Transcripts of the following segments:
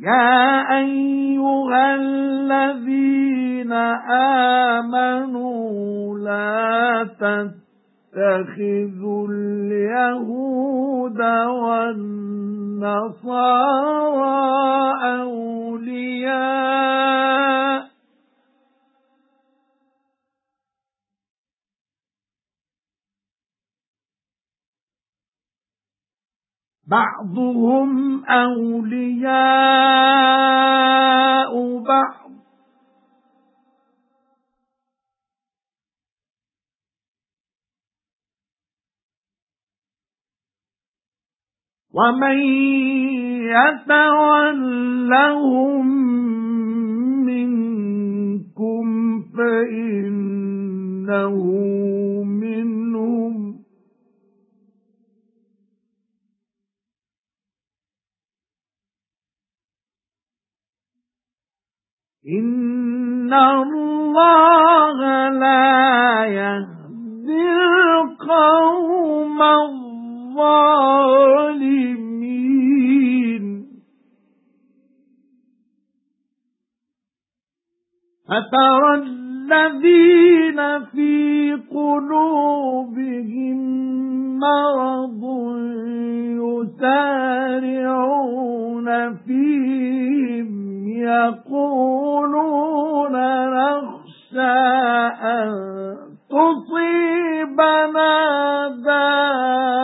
يَا أَيُّهَا الَّذِينَ آمَنُوا لَا تَتَّخِذُوا الْيَهُودَ وَالنَّصَارَى أَوْلِيَاءَ بَعْضُهُمْ أَوْلِيَاءُ بَعْضٍ. وَمَن يَتَوَلَّهُم مِنكُمْ فَإِنَّهُ إِنَّ اللَّهَ لَا يَهْدِي الْقَوْمَ الظَّالِمِينَ. فَتَرَى الَّذِينَ فِي قُلُوبِهِم مَّرَضٌ يُسَارِعُونَ فِيهِمْ يَقُولُونَ نَخْشَى أَن تُصِيبَنَا دَائِرَةٌ.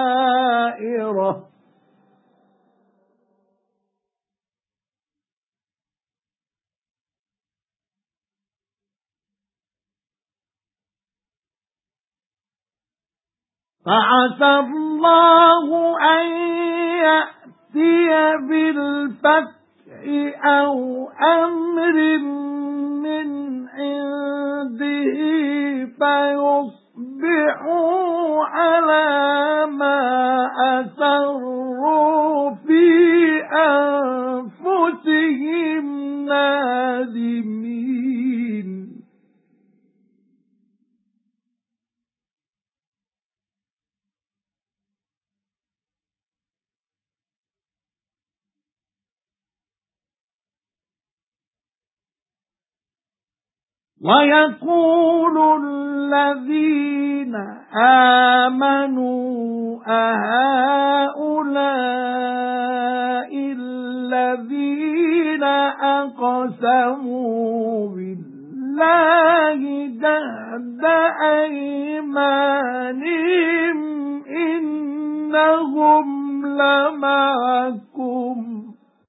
فَعَسَى اللَّهُ أَن يَأْتِيَ بِالْفَتْحِ أَوْ أَمْرٍ مِّنْ عِندِهِ فَيُصْبِحُوا عَلَى مَا أَسَرُّوا فِي أَنفُسِهِمْ نَادِمِينَ. وَيَقُولُ الَّذِينَ آمَنُوا أَهَؤُلَاءِ الَّذِينَ أَقْسَمُوا بِاللَّهِ جَهْدَ أَيْمَانِهِمْ إِنَّهُمْ لَمَعَكُمْ.